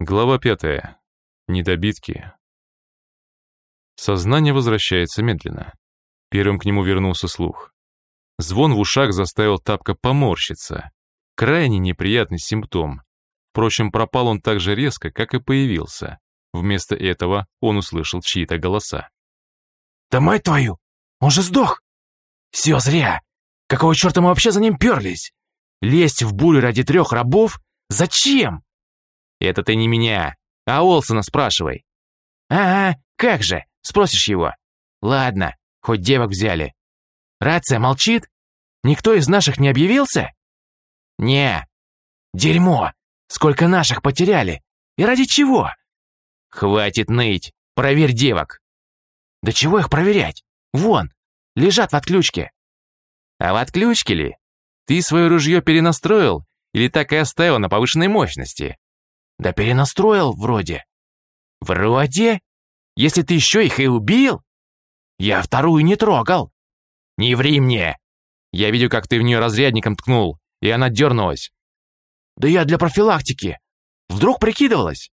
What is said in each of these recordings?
Глава пятая. Недобитки. Сознание возвращается медленно. Первым к нему вернулся слух. Звон в ушах заставил тапка поморщиться. Крайне неприятный симптом. Впрочем, пропал он так же резко, как и появился. Вместо этого он услышал чьи-то голоса. «Да мать твою! Он же сдох! Все зря! Какого черта мы вообще за ним перлись? Лезть в бурю ради трех рабов? Зачем?» «Это ты не меня, а Олсона спрашивай». «Ага, как же, спросишь его. Ладно, хоть девок взяли. Рация молчит? Никто из наших не объявился?» «Не». «Дерьмо! Сколько наших потеряли? И ради чего?» «Хватит ныть! Проверь девок!» «Да чего их проверять? Вон, лежат в отключке». «А в отключке ли? Ты свое ружье перенастроил или так и оставил на повышенной мощности?» «Да перенастроил вроде». «Вроде? Если ты еще их и убил?» «Я вторую не трогал». «Не ври мне! Я видел, как ты в нее разрядником ткнул, и она дернулась». «Да я для профилактики. Вдруг прикидывалась?»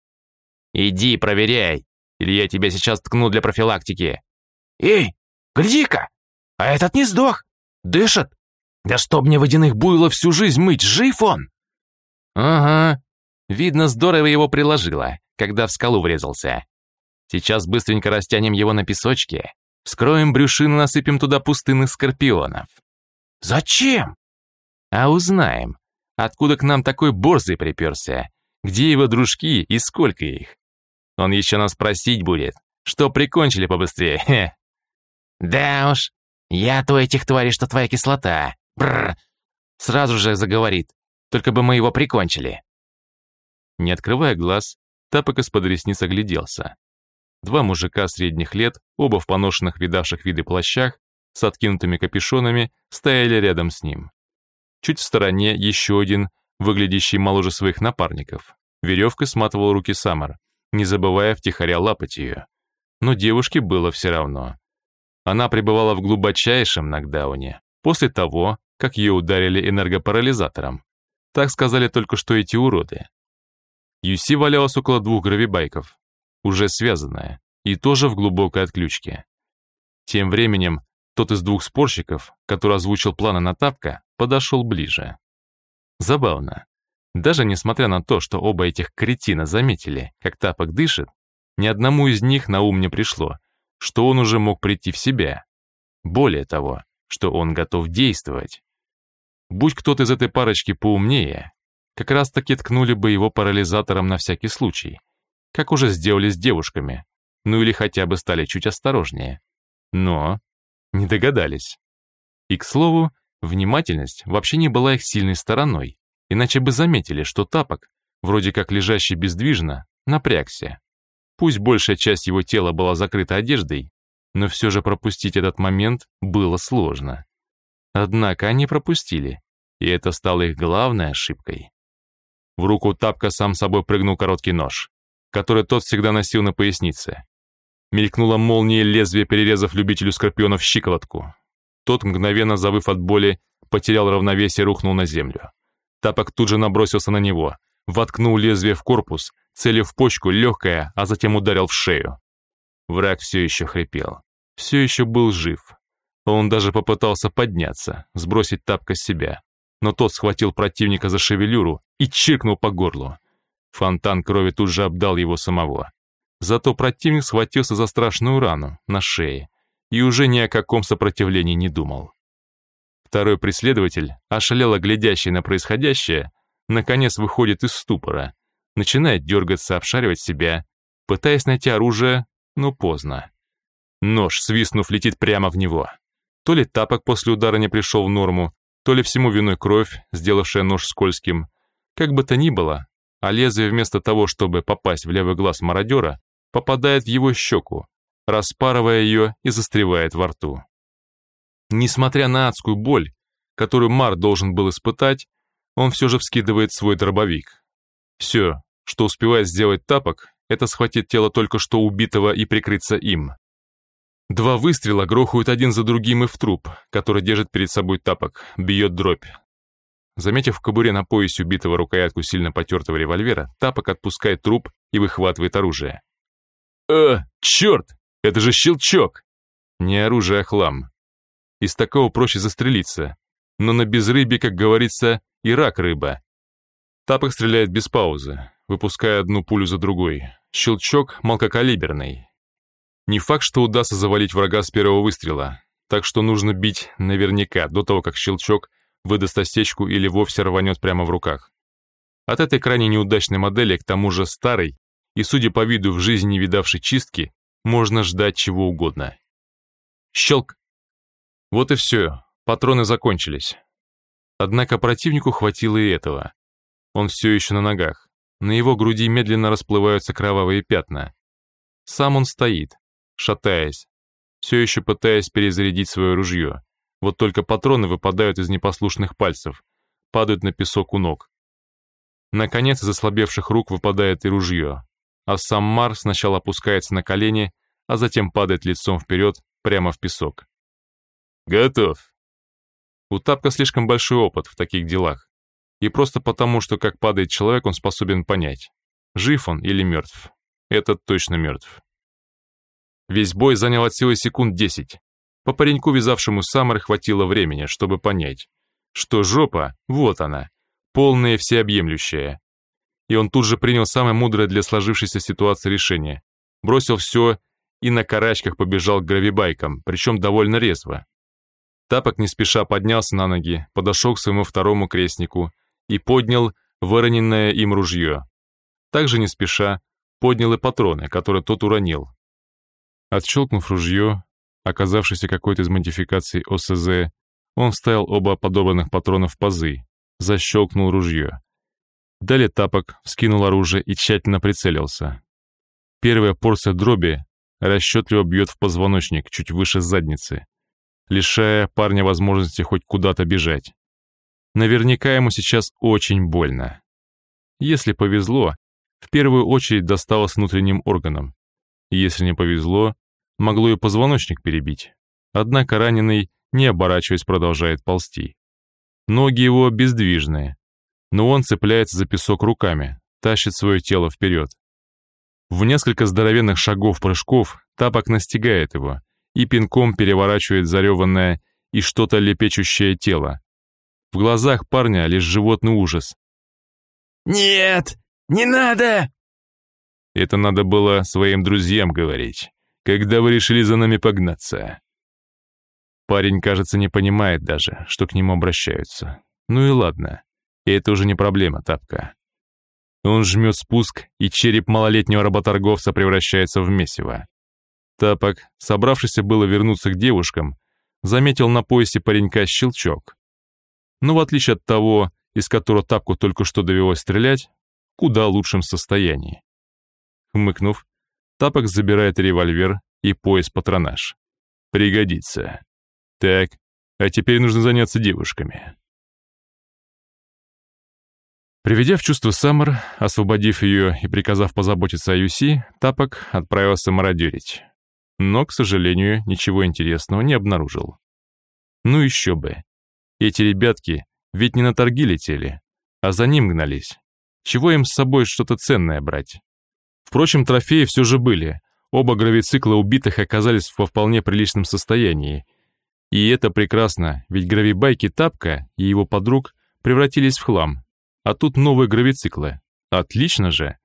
«Иди, проверяй, или я тебя сейчас ткну для профилактики». «Эй, гляди-ка! А этот не сдох! Дышит! Да чтоб мне водяных буйлов всю жизнь мыть, жив он!» «Ага, видно, здорово его приложило, когда в скалу врезался. Сейчас быстренько растянем его на песочке, вскроем брюшину, насыпем туда пустынных скорпионов». «Зачем?» «А узнаем, откуда к нам такой борзый приперся, где его дружки и сколько их. Он еще нас просить будет, что прикончили побыстрее. Да уж, я то этих тварей, что твоя кислота. Бррр. Сразу же заговорит, только бы мы его прикончили. Не открывая глаз, Тапок из-под ресниц огляделся. Два мужика средних лет, оба в поношенных видавших виды плащах, с откинутыми капюшонами, стояли рядом с ним. Чуть в стороне еще один, выглядящий моложе своих напарников. Веревкой сматывал руки Самар, не забывая втихаря лапать ее. Но девушке было все равно. Она пребывала в глубочайшем нокдауне, после того, как ее ударили энергопарализатором. Так сказали только что эти уроды. Юси валялась около двух гравибайков, уже связанная, и тоже в глубокой отключке. Тем временем тот из двух спорщиков, который озвучил планы на тапка, подошел ближе. Забавно. Даже несмотря на то, что оба этих кретина заметили, как тапок дышит, ни одному из них на ум не пришло, что он уже мог прийти в себя. Более того, что он готов действовать. Будь кто-то из этой парочки поумнее, как раз таки ткнули бы его парализатором на всякий случай, как уже сделали с девушками, ну или хотя бы стали чуть осторожнее. Но не догадались. И, к слову, внимательность вообще не была их сильной стороной, иначе бы заметили, что тапок, вроде как лежащий бездвижно, напрягся. Пусть большая часть его тела была закрыта одеждой, но все же пропустить этот момент было сложно. Однако они пропустили, и это стало их главной ошибкой. В руку тапка сам собой прыгнул короткий нож, который тот всегда носил на пояснице. Мелькнула молния лезвия, перерезав любителю скорпионов щиколотку. Тот, мгновенно завыв от боли, потерял равновесие и рухнул на землю. Тапок тут же набросился на него, воткнул лезвие в корпус, целив в почку легкое, а затем ударил в шею. Враг все еще хрипел, все еще был жив, он даже попытался подняться, сбросить тапка с себя, но тот схватил противника за шевелюру и чиркнул по горлу. Фонтан крови тут же обдал его самого. Зато противник схватился за страшную рану на шее и уже ни о каком сопротивлении не думал. Второй преследователь, ошалело глядящий на происходящее, наконец выходит из ступора, начинает дергаться, обшаривать себя, пытаясь найти оружие, но поздно. Нож, свистнув, летит прямо в него. То ли тапок после удара не пришел в норму, то ли всему виной кровь, сделавшая нож скользким. Как бы то ни было, а лезвие вместо того, чтобы попасть в левый глаз мародера, попадает в его щеку, распарывая ее и застревает во рту. Несмотря на адскую боль, которую Мар должен был испытать, он все же вскидывает свой дробовик. Все, что успевает сделать тапок, это схватить тело только что убитого и прикрыться им. Два выстрела грохают один за другим и в труп, который держит перед собой тапок, бьет дробь. Заметив в кобуре на поясе убитого рукоятку сильно потертого револьвера, Тапок отпускает труп и выхватывает оружие. «Э, черт! Это же щелчок!» Не оружие, а хлам. Из такого проще застрелиться. Но на безрыбье, как говорится, и рак рыба. Тапок стреляет без паузы, выпуская одну пулю за другой. Щелчок мелкокалиберный. Не факт, что удастся завалить врага с первого выстрела, так что нужно бить наверняка, до того, как щелчок выдаст осечку или вовсе рванет прямо в руках. От этой крайне неудачной модели, к тому же старой, и, судя по виду, в жизни не видавшей чистки, можно ждать чего угодно. Щелк! Вот и все, патроны закончились. Однако противнику хватило и этого. Он все еще на ногах. На его груди медленно расплываются кровавые пятна. Сам он стоит, шатаясь, все еще пытаясь перезарядить свое ружье. Вот только патроны выпадают из непослушных пальцев, падают на песок у ног. Наконец, из ослабевших рук выпадает и ружье, а сам Мар сначала опускается на колени, а затем падает лицом вперед, прямо в песок. «Готов!» У Тапка слишком большой опыт в таких делах. И просто потому, что как падает человек, он способен понять, жив он или мертв. Этот точно мертв. Весь бой занял от силы секунд десять. По пареньку, вязавшему Саммер, хватило времени, чтобы понять, что жопа, вот она, полная всеобъемлющая. И он тут же принял самое мудрое для сложившейся ситуации решение. Бросил все и на карачках побежал к гравибайкам, причем довольно резво. Тапок не спеша поднялся на ноги, подошел к своему второму крестнику и поднял выроненное им ружье. Также не спеша поднял и патроны, которые тот уронил. Отщелкнув ружье, оказавшееся какой-то из модификаций ОСЗ, он вставил оба подобранных патрона в пазы, защелкнул ружье. Далее тапок вскинул оружие и тщательно прицелился. Первая порция дроби расчетливо бьет в позвоночник чуть выше задницы, лишая парня возможности хоть куда-то бежать. Наверняка ему сейчас очень больно. Если повезло, в первую очередь досталось внутренним органам. Если не повезло, могло и позвоночник перебить. Однако раненый, не оборачиваясь, продолжает ползти. Ноги его бездвижные, но он цепляется за песок руками, тащит свое тело вперед. В несколько здоровенных шагов прыжков тапок настигает его и пинком переворачивает зареванное и что-то лепечущее тело. В глазах парня лишь животный ужас. «Нет, не надо!» Это надо было своим друзьям говорить когда вы решили за нами погнаться?» Парень, кажется, не понимает даже, что к нему обращаются. Ну и ладно, и это уже не проблема, Тапка. Он жмет спуск, и череп малолетнего работорговца превращается в месиво. Тапок, собравшийся было вернуться к девушкам, заметил на поясе паренька щелчок. Но в отличие от того, из которого Тапку только что довелось стрелять, куда лучшем состоянии. Хмыкнув, Тапок забирает револьвер и пояс-патронаж. Пригодится. Так, а теперь нужно заняться девушками. Приведя в чувство Саммер, освободив ее и приказав позаботиться о Юси, Тапок отправился мародерить. Но, к сожалению, ничего интересного не обнаружил. Ну еще бы. Эти ребятки ведь не на торги летели, а за ним гнались. Чего им с собой что-то ценное брать? Впрочем, трофеи все же были. Оба гравицикла убитых оказались во вполне приличном состоянии. И это прекрасно, ведь гравибайки Тапка и его подруг превратились в хлам. А тут новые гравициклы. Отлично же!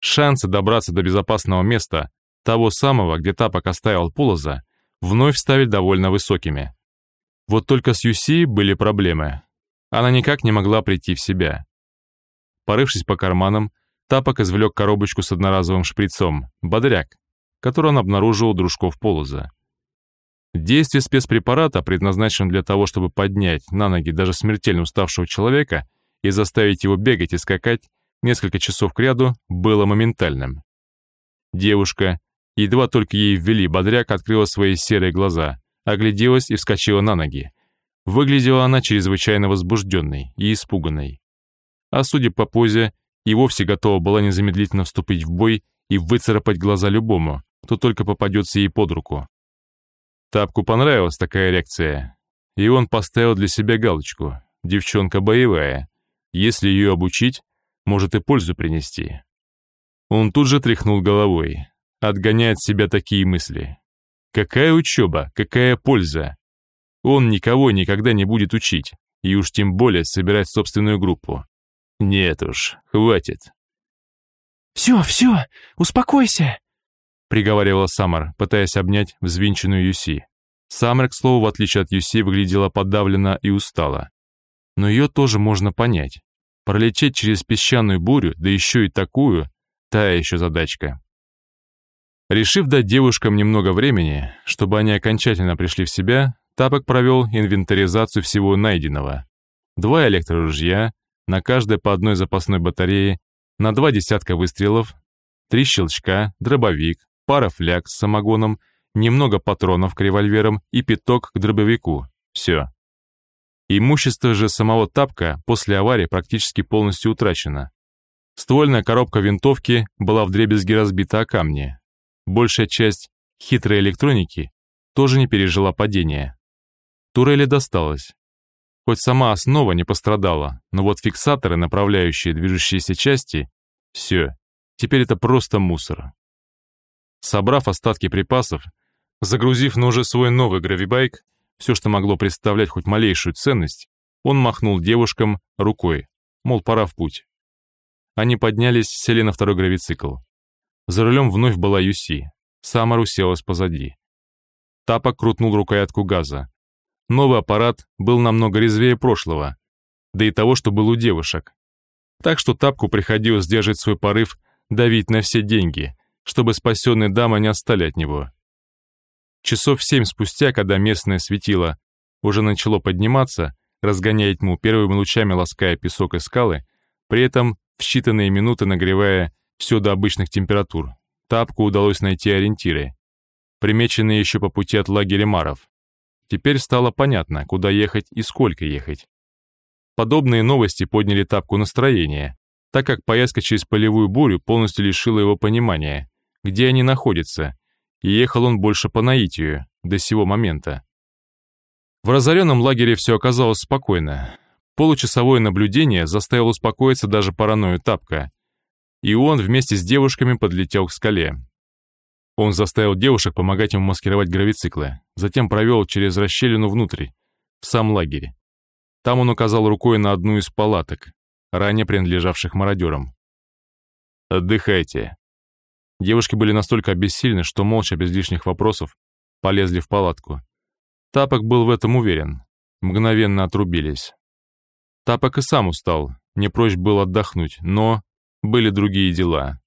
Шансы добраться до безопасного места, того самого, где Тапок оставил полоза, вновь стали довольно высокими. Вот только с Юси были проблемы. Она никак не могла прийти в себя. Порывшись по карманам, Тапок извлек коробочку с одноразовым шприцом, бодряк, который он обнаружил у дружков полоза. Действие спецпрепарата, предназначенного для того, чтобы поднять на ноги даже смертельно уставшего человека и заставить его бегать и скакать несколько часов кряду, было моментальным. Девушка, едва только ей ввели бодряк, открыла свои серые глаза, огляделась и вскочила на ноги. Выглядела она чрезвычайно возбужденной и испуганной. А судя по позе, и вовсе готова была незамедлительно вступить в бой и выцарапать глаза любому, кто только попадется ей под руку. Тапку понравилась такая реакция, и он поставил для себя галочку. девчонка боевая. Если ее обучить, может и пользу принести. Он тут же тряхнул головой, отгоняя от себя такие мысли. Какая учеба, какая польза? Он никого никогда не будет учить, и уж тем более собирать собственную группу. Нет уж, хватит. «Все, все, успокойся!» приговаривала Саммер, пытаясь обнять взвинченную Юси. Саммер, к слову, в отличие от Юси, выглядела подавлена и устала. Но ее тоже можно понять. Пролететь через песчаную бурю, да еще и такую, та еще задачка. Решив дать девушкам немного времени, чтобы они окончательно пришли в себя, Тапок провел инвентаризацию всего найденного. Два электроружья, на каждой по одной запасной батарее, на два десятка выстрелов, три щелчка, дробовик, пара фляг с самогоном, немного патронов к револьверам и пяток к дробовику. Все. Имущество же самого Тапка после аварии практически полностью утрачено. Ствольная коробка винтовки была вдребезги разбита о камни. Большая часть хитрой электроники тоже не пережила падения. Турели досталось. Хоть сама основа не пострадала, но вот фиксаторы, направляющие движущиеся части, все, теперь это просто мусор. Собрав остатки припасов, загрузив на уже свой новый гравибайк, все, что могло представлять хоть малейшую ценность, он махнул девушкам рукой, мол, пора в путь. Они поднялись, сели на второй гравицикл. За рулем вновь была Юси. Самар уселась позади. Тапок крутнул рукоятку газа. Новый аппарат был намного резвее прошлого, да и того, что был у девушек. Так что Тапку приходилось сдерживать свой порыв давить на все деньги, чтобы спасенные дамы не отстали от него. Часов семь спустя, когда местное светило уже начало подниматься, разгоняя тьму первыми лучами лаская песок и скалы, при этом в считанные минуты нагревая все до обычных температур, тапку удалось найти ориентиры, примеченные еще по пути от лагеря Маров. Теперь стало понятно, куда ехать и сколько ехать. Подобные новости подняли тапку настроение, так как поездка через полевую бурю полностью лишила его понимания, где они находятся, и ехал он больше по наитию, до сего момента. В разоренном лагере все оказалось спокойно. Получасовое наблюдение заставило успокоиться даже паранойю Тапка, и он вместе с девушками подлетел к скале. Он заставил девушек помогать ему маскировать гравициклы, затем провел через расщелину внутрь, в сам лагерь. Там он указал рукой на одну из палаток, ранее принадлежавших мародерам. «Отдыхайте», Девушки были настолько обессильны, что молча, без лишних вопросов, полезли в палатку. Тапок был в этом уверен. Мгновенно отрубились. Тапок и сам устал, не прочь был отдохнуть, но были другие дела.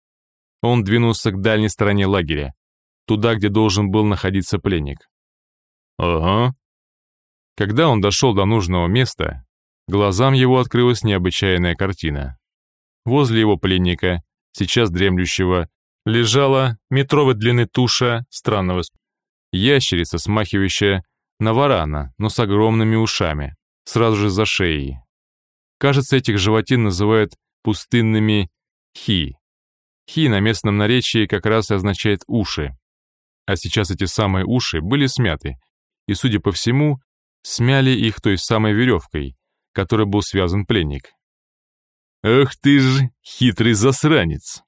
Он двинулся к дальней стороне лагеря, туда, где должен был находиться пленник. Ага. Когда он дошел до нужного места, глазам его открылась необычайная картина. Возле его пленника, сейчас дремлющего, лежала метровой длины туша странного ящерица, смахивающая на варана, но с огромными ушами, сразу же за шеей. Кажется, этих животин называют пустынными хи. Хи на местном наречии как раз и означает уши. А сейчас эти самые уши были смяты, и, судя по всему, смяли их той самой веревкой, которой был связан пленник. «Ах ты ж хитрый засранец!»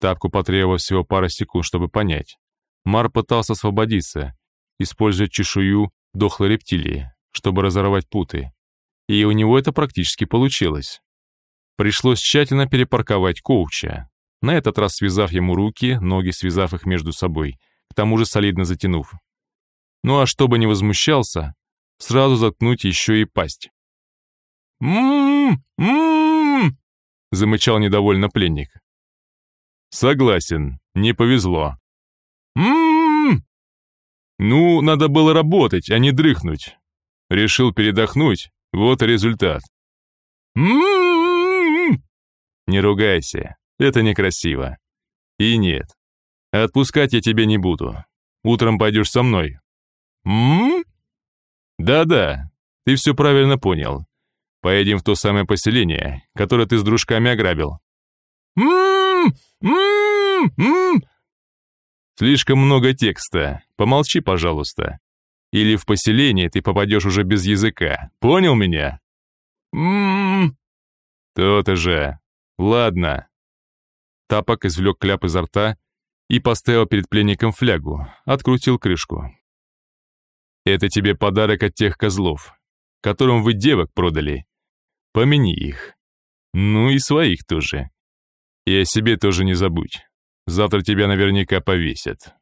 Тапку потребовалось всего пара секунд, чтобы понять. Мар пытался освободиться, используя чешую дохлой рептилии, чтобы разорвать путы. И у него это практически получилось. Пришлось тщательно перепарковать коуча, на этот раз связав ему руки, ноги связав их между собой, к тому же солидно затянув. Ну а чтобы не возмущался, сразу заткнуть еще и пасть. «М-м-м!» замычал недовольно пленник. Согласен, не повезло. Ммм. Ну, надо было работать, а не дрыхнуть. Решил передохнуть, вот и результат. Ммм. Не ругайся, это некрасиво. И нет, отпускать я тебя не буду. Утром пойдешь со мной. Ммм. Да-да, ты все правильно понял. Поедем в то самое поселение, которое ты с дружками ограбил. Ммм. М-м-м. Слишком много текста. Помолчи, пожалуйста. Или в поселение ты попадешь уже без языка. Понял меня? Ммм. То-то же. Ладно. Тапок извлек кляп изо рта и поставил перед пленником флягу, открутил крышку. Это тебе подарок от тех козлов, которым вы девок продали. Помяни их. Ну и своих тоже. И о себе тоже не забудь. Завтра тебя наверняка повесят.